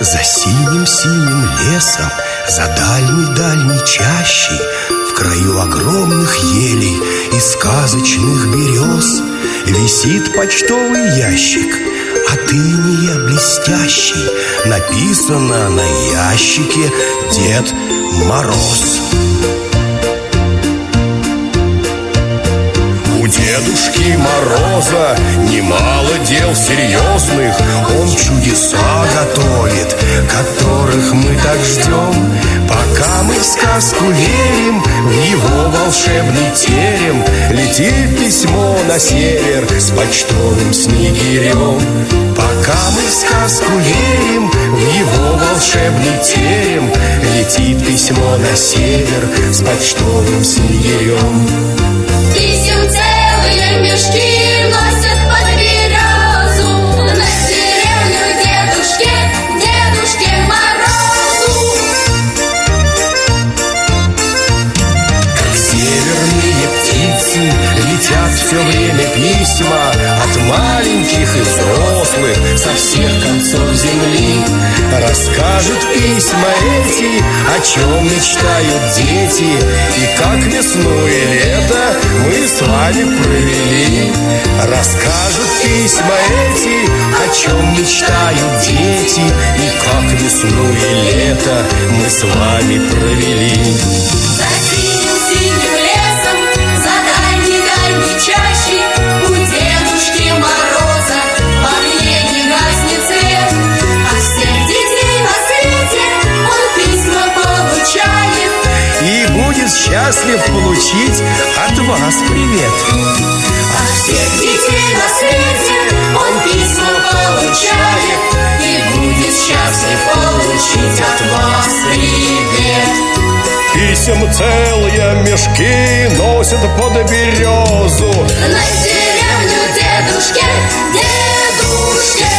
За синим-синим лесом, за дальней-дальней чащей В краю огромных елей и сказочных берез Висит почтовый ящик, а ты не блестящий Написано на ящике Дед Мороз У Дедушки Мороза немало дел серьезных Он чудеса готовит, которых мы так ждем. Пока мы в сказку верим, в его волшебный терем Летит письмо на север с почтовым снегирем. Пока мы в сказку верим, в его волшебный терем Летит письмо на север с почтовым снегирем птицы летят все время письма От маленьких и взрослых со всех концов земли. Расскажут письма эти, о чем мечтают дети. И как весну и лето мы с вами провели. Расскажут письма эти, о чем мечтают дети. И как весну и лето мы с вами провели счастлив получить от вас привет. От всех детей на свете он письма получает И будет счастлив получить от вас привет Писем целые мешки носят под березу. На деревню дедушке, дедушке